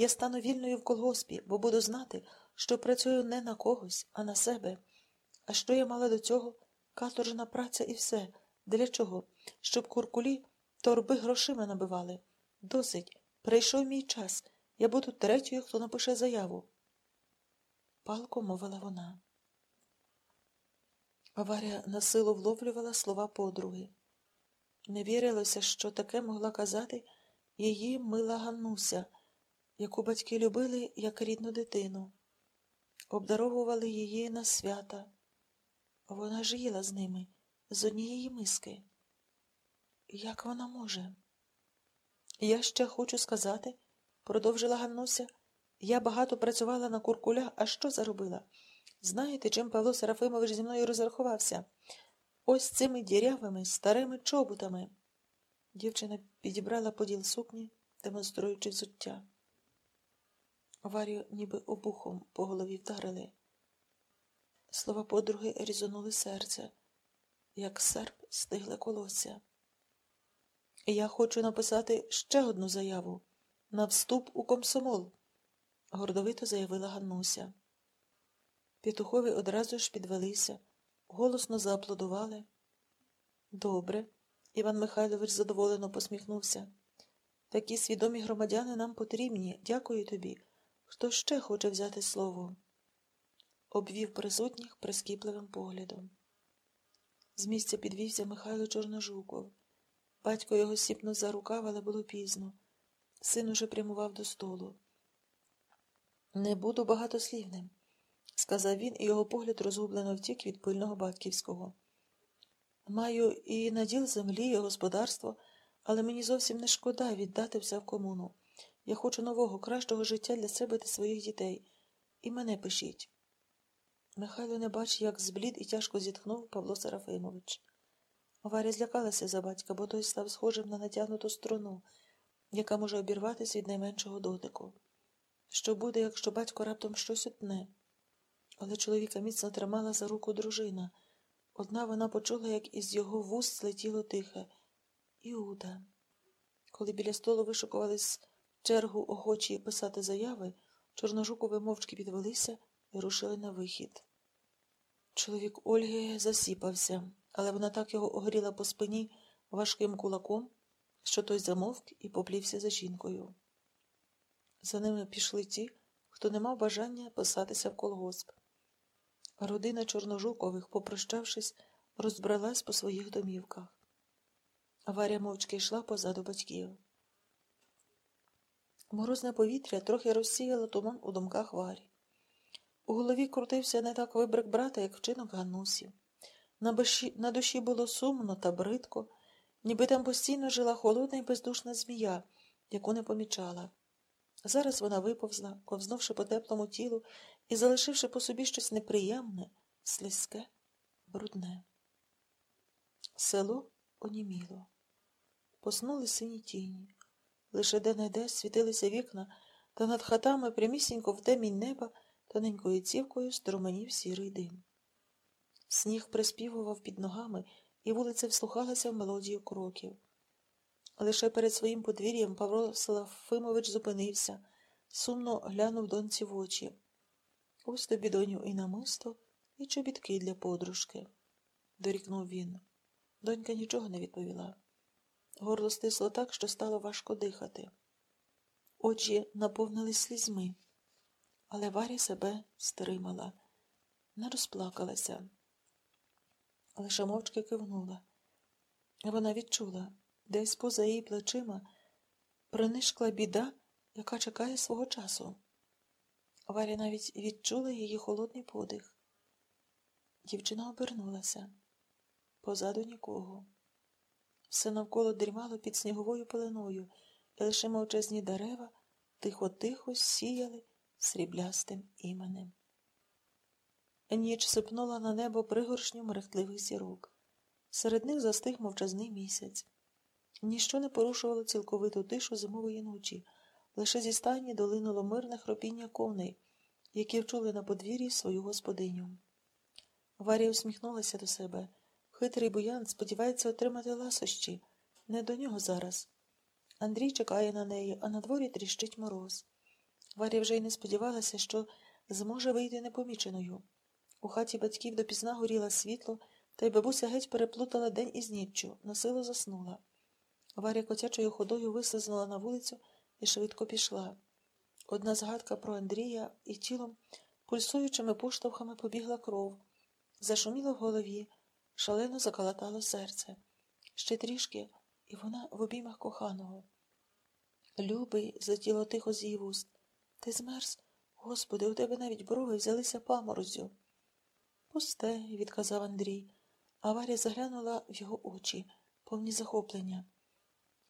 Я стану вільною в колгоспі, бо буду знати, що працюю не на когось, а на себе. А що я мала до цього? Каторжна праця і все. Для чого? Щоб куркулі торби грошима набивали. Досить. Прийшов мій час. Я буду третьою, хто напише заяву. Палко мовила вона. Аварія на силу вловлювала слова подруги. Не вірилося, що таке могла казати її мила Ганнуся, яку батьки любили як рідну дитину, обдаровували її на свята. Вона ж їла з ними з однієї миски. Як вона може? Я ще хочу сказати, продовжила Ганнуся, я багато працювала на куркуля, а що заробила? Знаєте, чим Павло Серафимович зі мною розрахувався? Ось цими дірявими старими чоботами. Дівчина підібрала поділ сукні, демонструючи взуття. Варю ніби обухом по голові вдарили. Слова подруги різонули серце, як серп стигле колосся. Я хочу написати ще одну заяву на вступ у комсомол, гордовито заявила Ганнуся. Петухові одразу ж підвелися, голосно зааплодували. Добре, Іван Михайлович задоволено посміхнувся. Такі свідомі громадяни нам потрібні. Дякую тобі. Хто ще хоче взяти слово? Обвів присутніх прискіпливим поглядом. З місця підвівся Михайло Чорножуков. Батько його сіпнув за рукав, але було пізно. Син уже прямував до столу. Не буду багатослівним, сказав він, і його погляд розгублено втік від пильного батьківського. Маю і наділ землі, і господарство, але мені зовсім не шкода віддати все в комуну. Я хочу нового, кращого життя для себе та своїх дітей. І мене пишіть. Михайло не бачив, як зблід і тяжко зітхнув Павло Серафимович. Варя злякалася за батька, бо той став схожим на натягнуту струну, яка може обірватися від найменшого дотику. Що буде, якщо батько раптом щось утне? Але чоловіка міцно тримала за руку дружина. Одна вона почула, як із його вуст злетіло тихе. Іуда. Коли біля столу вишукувались чергу охочі писати заяви, чорножукови мовчки підвелися і рушили на вихід. Чоловік Ольги засіпався, але вона так його огріла по спині важким кулаком, що той замовк і поплівся за жінкою. За ними пішли ті, хто не мав бажання писатися в колгосп. Родина Чорножукових, попрощавшись, розбралась по своїх домівках. Варя мовчки йшла позаду батьків. Морозне повітря трохи розсіяло туман у думках Варі. У голові крутився не так вибрик брата, як вчинок Ганусі. На, беші... На душі було сумно та бридко, ніби там постійно жила холодна і бездушна змія, яку не помічала. Зараз вона виповзла, ковзнувши по теплому тілу і залишивши по собі щось неприємне, слизьке, брудне. Село оніміло. Поснули сині тіні. Лише де не де світилися вікна, та над хатами прямісінько в темінь неба тоненькою цівкою струменів сірий дим. Сніг приспівував під ногами, і вулиця вслухалася в мелодію кроків. Лише перед своїм подвір'ям Павло Салафимович зупинився, сумно глянув доньці в очі. Ось тобі, доню, і намисто, і чобітки для подружки, дорікнув він. Донька нічого не відповіла. Горло стисло так, що стало важко дихати. Очі наповнились слізьми, але Варя себе стримала, не розплакалася, лише мовчки кивнула. Вона відчула, десь поза її плечима принишкла біда, яка чекає свого часу. Варя навіть відчула її холодний подих. Дівчина обернулася позаду нікого. Все навколо дрімало під сніговою пеленою, і лише мовчазні дерева тихо-тихо сіяли сріблястим іменем. Ніч сипнула на небо пригоршню мерехтливих зірок. Серед них застиг мовчазний місяць. Ніщо не порушувало цілковиту тишу зимової ночі, лише зі стайні долинуло мирне хропіння коней, які вчули на подвір'ї свою господиню. Варя усміхнулася до себе. Хитрий буян сподівається отримати ласощі. Не до нього зараз. Андрій чекає на неї, а на дворі тріщить мороз. Варя вже й не сподівалася, що зможе вийти непоміченою. У хаті батьків допізна горіло світло, та й бабуся геть переплутала день із ніччю, насилу заснула. Варя котячою ходою вислизнула на вулицю і швидко пішла. Одна згадка про Андрія і тілом, пульсуючими поштовхами побігла кров, зашуміло в голові, шалено заколотало серце. Ще трішки, і вона в обіймах коханого. Любий, злетіло тихо з її вуст. Ти змерз? Господи, у тебе навіть брови взялися паморозю. Пусте, відказав Андрій, а Варя заглянула в його очі, повні захоплення.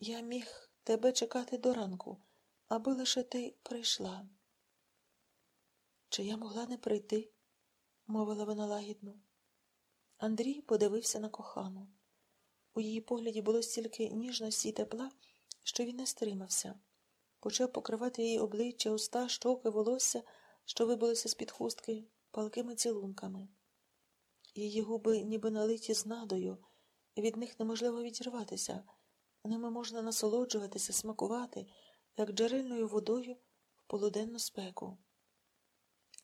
Я міг тебе чекати до ранку, аби лише ти прийшла. Чи я могла не прийти? мовила вона лагідно. Андрій подивився на кохану. У її погляді було стільки ніжності й тепла, що він не стримався. Почав покривати її обличчя, уста, щоки, волосся, що вибилося з-під хустки, палкими цілунками. Її губи ніби налиті з надою, від них неможливо відірватися, ними можна насолоджуватися, смакувати, як джерельною водою в полуденну спеку.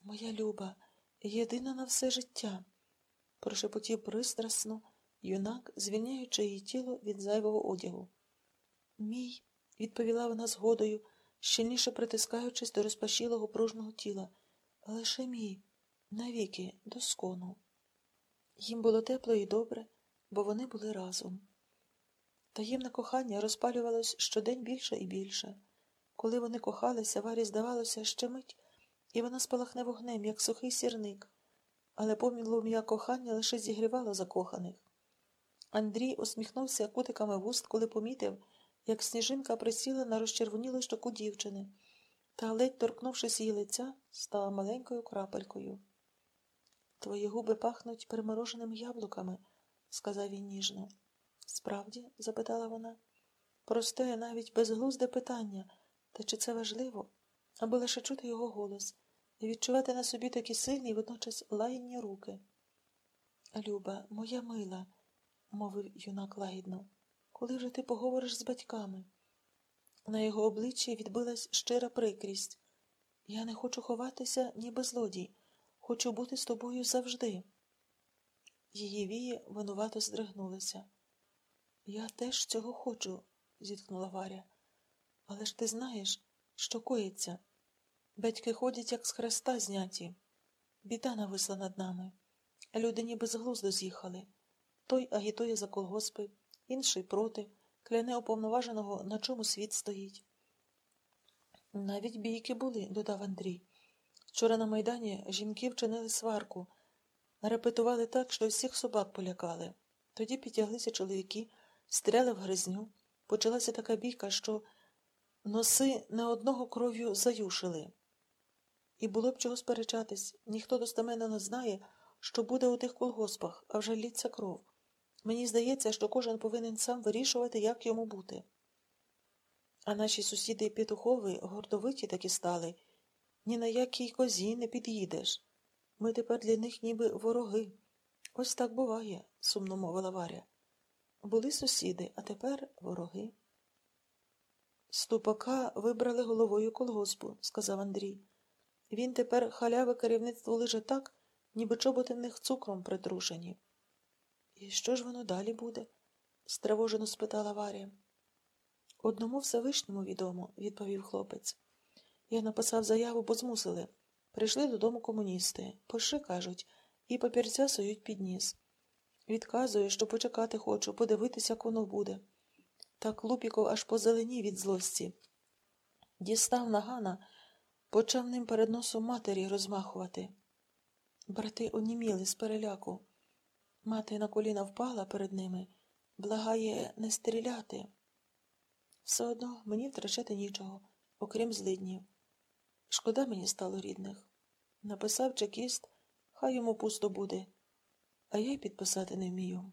Моя люба, єдина на все життя, прошепотів пристрасно юнак, звільняючи її тіло від зайвого одягу. Мій, відповіла вона згодою, щільніше притискаючись до розпашілого пружного тіла. Лише мій, навіки, до скону. Їм було тепло і добре, бо вони були разом. Таємне кохання розпалювалось щодень більше і більше. Коли вони кохалися, Варі здавалося, ще мить, і вона спалахне вогнем, як сухий сірник, але помілум'я кохання лише зігрівало закоханих. Андрій усміхнувся кутиками вуст, коли помітив, як сніжинка присіла на розчервонілу щоку дівчини, та, ледь торкнувшись її лиця, стала маленькою крапелькою. Твої губи пахнуть перемороженими яблуками, сказав він ніжно. Справді? запитала вона. Просте, навіть безглузде питання, та чи це важливо, аби лише чути його голос і відчувати на собі такі сильні і водночас лагідні руки. Люба, моя мила, мовив юнак лагідно, коли вже ти поговориш з батьками? На його обличчі відбилась щира прикрість. Я не хочу ховатися, ніби злодій. Хочу бути з тобою завжди. Її вії винувато здригнулися. Я теж цього хочу, зіткнула Варя. Але ж ти знаєш, що коїться. Батьки ходять, як з хреста зняті. Біда нависла над нами. Люди ніби з глузду з'їхали. Той агітує за колгоспи, інший проти, кляне уповноваженого, на чому світ стоїть. Навіть бійки були, додав Андрій. Вчора на майдані жінки вчинили сварку, репетували так, що всіх собак полякали. Тоді підтяглися чоловіки, стріляли в гризню. Почалася така бійка, що носи не одного кров'ю заюшили. І було б чого сперечатись, ніхто достеменно не знає, що буде у тих колгоспах, а вже літься кров. Мені здається, що кожен повинен сам вирішувати, як йому бути. А наші сусіди Петухови гордовиті такі стали. Ні на якій козі не під'їдеш. Ми тепер для них ніби вороги. Ось так буває, сумно мовила Варя. Були сусіди, а тепер вороги. Ступака вибрали головою колгоспу, сказав Андрій. Він тепер халяви керівництво лиже так, ніби чоботи в них цукром притрушені. І що ж воно далі буде? стривожено спитала Варя. Одному Всевишньому відомо, відповів хлопець. Я написав заяву, бо змусили. Прийшли додому комуністи. Пиши, кажуть, і папірця сують під ніс. Відказую, що почекати хочу, подивитися, як воно буде. Так Лупіков аж позеленів від злості. Дістав нагана, почав ним перед носом матері розмахувати. Брати оніміли з переляку. Мати на коліна впала перед ними, благає не стріляти. Все одно мені втрачати нічого, окрім злиднів. Шкода мені стало рідних. Написав чекіст, хай йому пусто буде, а я й підписати не вмію.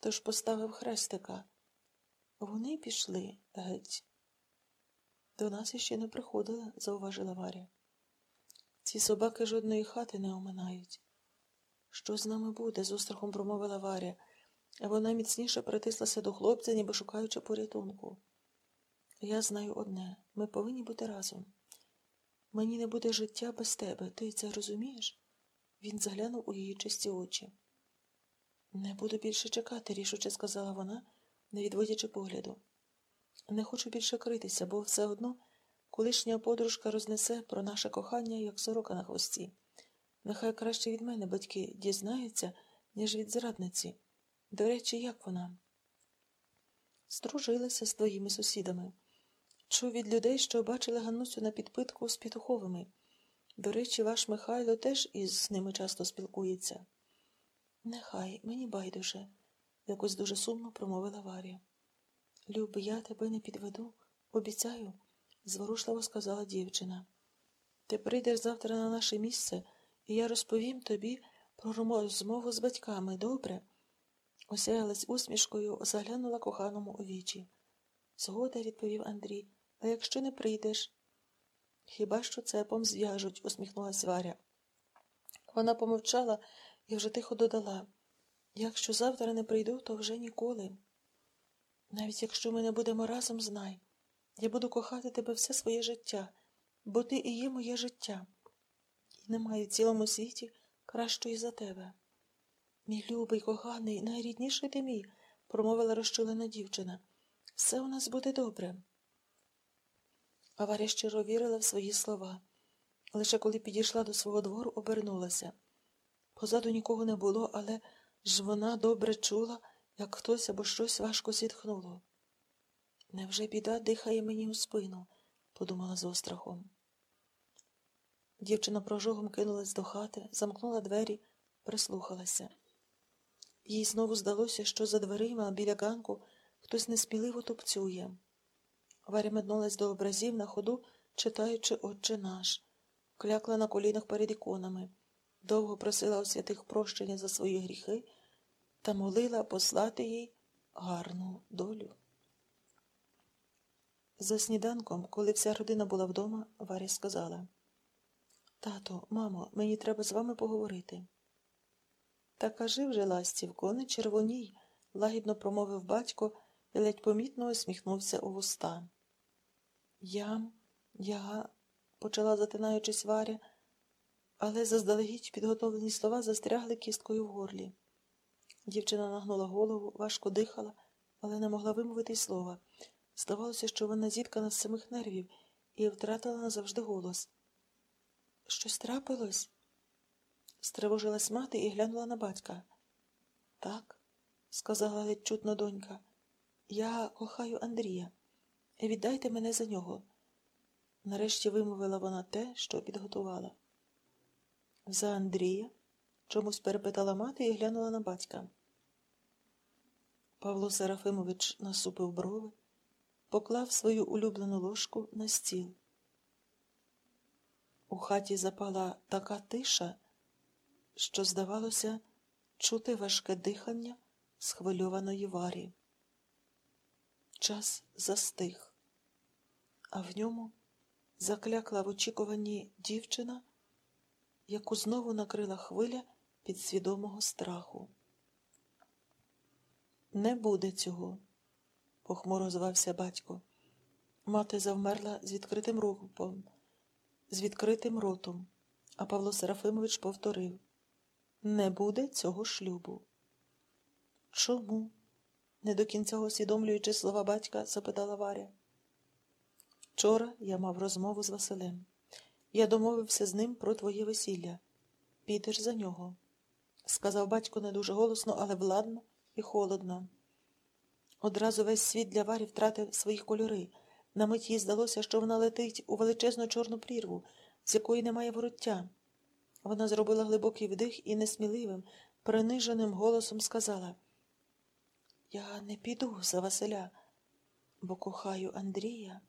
Тож поставив хрестика. Вони пішли геть. До нас іще не приходили, зауважила Варя. Ці собаки жодної хати не оминають. Що з нами буде? з острахом промовила Варя, а вона міцніше притислася до хлопця, ніби шукаючи порятунку. Я знаю одне ми повинні бути разом. Мені не буде життя без тебе. Ти це розумієш? Він заглянув у її чисті очі. Не буду більше чекати, рішуче сказала вона, не відводячи погляду. Не хочу більше критися, бо все одно колишня подружка рознесе про наше кохання, як сорока на хвості. Нехай краще від мене батьки дізнаються, ніж від зрадниці. До речі, як вона? Стружилася з твоїми сусідами. Чув від людей, що бачили Ганусю на підпитку з Петуховими. До речі, ваш Михайло теж із ними часто спілкується. Нехай, мені байдуже, якось дуже сумно промовила Варя. Люб, я тебе не підведу, обіцяю, зворушливо сказала дівчина. Ти прийдеш завтра на наше місце, і я розповім тобі про розмову з батьками, добре? Осяялась усмішкою, заглянула коханому у вічі. Згода, відповів Андрій, а якщо не прийдеш? Хіба що цепом зв'яжуть, усміхнулась Варя. Вона помовчала і вже тихо додала якщо завтра не прийду, то вже ніколи. Навіть якщо ми не будемо разом, знай, я буду кохати тебе все своє життя, бо ти і є моє життя, і немає в цілому світі кращої за тебе. Мій любий, коханий, найрідніший ти мій, промовила розчулена дівчина. Все у нас буде добре. А щиро вірила в свої слова. Лише коли підійшла до свого двору, обернулася. Позаду нікого не було, але ж вона добре чула, як хтось або щось важко зітхнуло. Невже біда дихає мені у спину? подумала з острахом. Дівчина прожогом кинулась до хати, замкнула двері, прислухалася. Їй знову здалося, що за дверима біля ганку хтось несміливо тупцює. Варя метнулась до образів на ходу, читаючи Отче наш, клякла на колінах перед іконами, довго просила у святих прощення за свої гріхи та молила послати їй гарну долю. За сніданком, коли вся родина була вдома, Варя сказала Тато, мамо, мені треба з вами поговорити. Та кажи вже, ластівко, не червоній, лагідно промовив батько і ледь помітно усміхнувся у вуста. Я, я, почала затинаючись Варя, але заздалегідь підготовлені слова застрягли кісткою в горлі. Дівчина нагнула голову, важко дихала, але не могла вимовити й слова. Здавалося, що вона зіткана з самих нервів і втратила назавжди голос. Щось трапилось? Стривожилась мати і глянула на батька. Так, сказала ледь чутно донька, я кохаю Андрія. Віддайте мене за нього. Нарешті вимовила вона те, що підготувала. За Андрія? Чомусь перепитала мати і глянула на батька. Павло Серафимович насупив брови, поклав свою улюблену ложку на стіл. У хаті запала така тиша, що, здавалося, чути важке дихання схвильованої варі. Час застиг, а в ньому заклякла в очікуванні дівчина, яку знову накрила хвиля підсвідомого страху. Не буде цього, похмуро звався батько. Мати завмерла з відкритим рухом, з відкритим ротом, а Павло Серафимович повторив Не буде цього шлюбу. Чому? не до кінця усвідомлюючи слова батька, запитала Варя. Вчора я мав розмову з Василем. Я домовився з ним про твоє весілля. Підеш за нього, сказав батько не дуже голосно, але владно і холодно. Одразу весь світ для Варі втратив свої кольори. На мить їй здалося, що вона летить у величезну чорну прірву, з якої немає вороття. Вона зробила глибокий вдих і несміливим, приниженим голосом сказала Я не піду за Василя, бо кохаю Андрія.